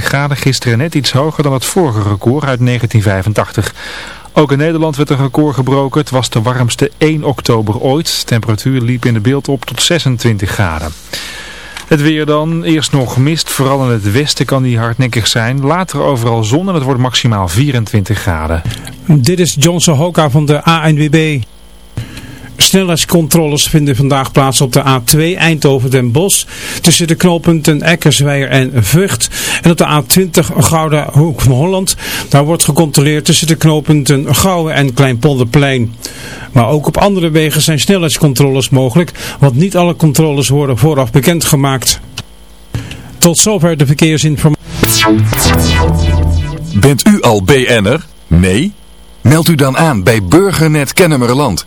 graden, gisteren net iets hoger dan het vorige record uit 1985. Ook in Nederland werd een record gebroken. Het was de warmste 1 oktober ooit. De temperatuur liep in de beeld op tot 26 graden. Het weer dan. Eerst nog mist. Vooral in het westen kan die hardnekkig zijn. Later overal zon en het wordt maximaal 24 graden. Dit is Johnson Hoka van de ANWB. Snelheidscontroles vinden vandaag plaats op de A2 Eindhoven-Den Bosch tussen de knooppunten Eckersweijer en Vught. En op de A20 Gouda Hoek van Holland. Daar wordt gecontroleerd tussen de knooppunten Gouwen en Kleinpolderplein. Maar ook op andere wegen zijn snelheidscontroles mogelijk, want niet alle controles worden vooraf bekendgemaakt. Tot zover de verkeersinformatie. Bent u al BN'er? Nee? Meld u dan aan bij Burgernet Kennemerland.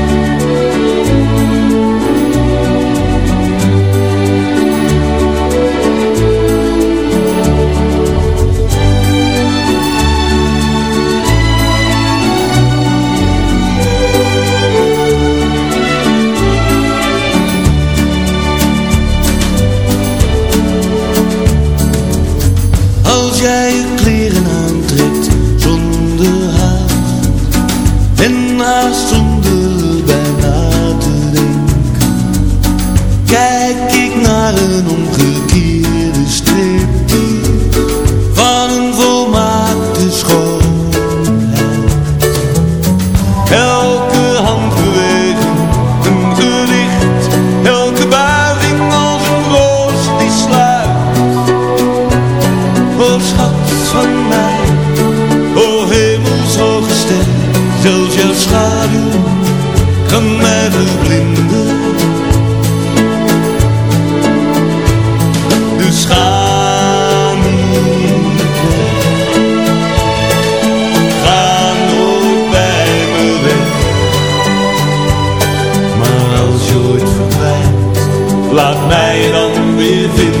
with it.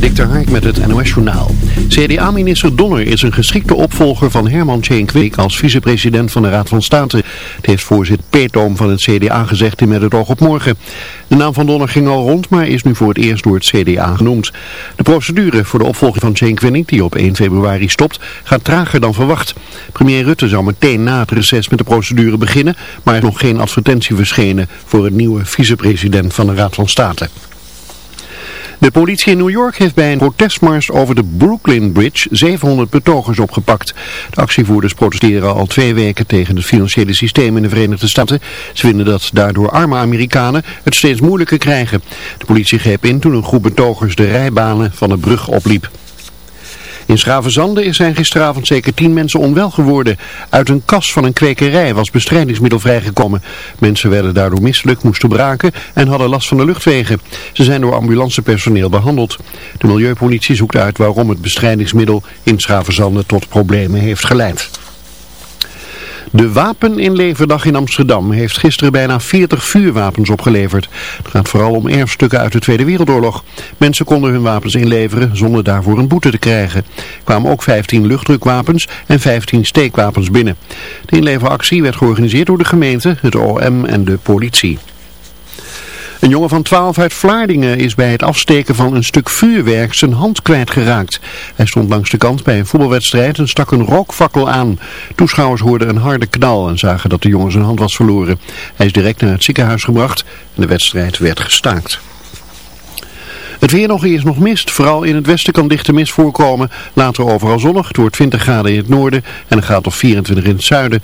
Dik ter Hark met het NOS-journaal. CDA-minister Donner is een geschikte opvolger van Herman Tjeen Kwik als vicepresident van de Raad van State. Het heeft voorzitter Peetoom van het CDA gezegd in Met het oog op morgen. De naam van Donner ging al rond, maar is nu voor het eerst door het CDA genoemd. De procedure voor de opvolging van Tjeen Kwik, die op 1 februari stopt, gaat trager dan verwacht. Premier Rutte zou meteen na het reces met de procedure beginnen, maar er is nog geen advertentie verschenen voor een nieuwe vicepresident van de Raad van State. De politie in New York heeft bij een protestmars over de Brooklyn Bridge 700 betogers opgepakt. De actievoerders protesteren al twee weken tegen het financiële systeem in de Verenigde Staten. Ze vinden dat daardoor arme Amerikanen het steeds moeilijker krijgen. De politie greep in toen een groep betogers de rijbanen van de brug opliep. In Schravenzande zijn gisteravond zeker tien mensen onwel geworden. Uit een kas van een kwekerij was bestrijdingsmiddel vrijgekomen. Mensen werden daardoor misselijk, moesten braken en hadden last van de luchtwegen. Ze zijn door ambulancepersoneel behandeld. De milieupolitie zoekt uit waarom het bestrijdingsmiddel in Schravenzande tot problemen heeft geleid. De wapeninleverdag in Amsterdam heeft gisteren bijna 40 vuurwapens opgeleverd. Het gaat vooral om erfstukken uit de Tweede Wereldoorlog. Mensen konden hun wapens inleveren zonder daarvoor een boete te krijgen. Er kwamen ook 15 luchtdrukwapens en 15 steekwapens binnen. De inleveractie werd georganiseerd door de gemeente, het OM en de politie. Een jongen van 12 uit Vlaardingen is bij het afsteken van een stuk vuurwerk zijn hand kwijtgeraakt. Hij stond langs de kant bij een voetbalwedstrijd en stak een rookfakkel aan. Toeschouwers hoorden een harde knal en zagen dat de jongen zijn hand was verloren. Hij is direct naar het ziekenhuis gebracht en de wedstrijd werd gestaakt. Het weer nog eerst nog mist. Vooral in het westen kan dichte mist voorkomen. Later overal zonnig. Het wordt 20 graden in het noorden en een graad of 24 in het zuiden.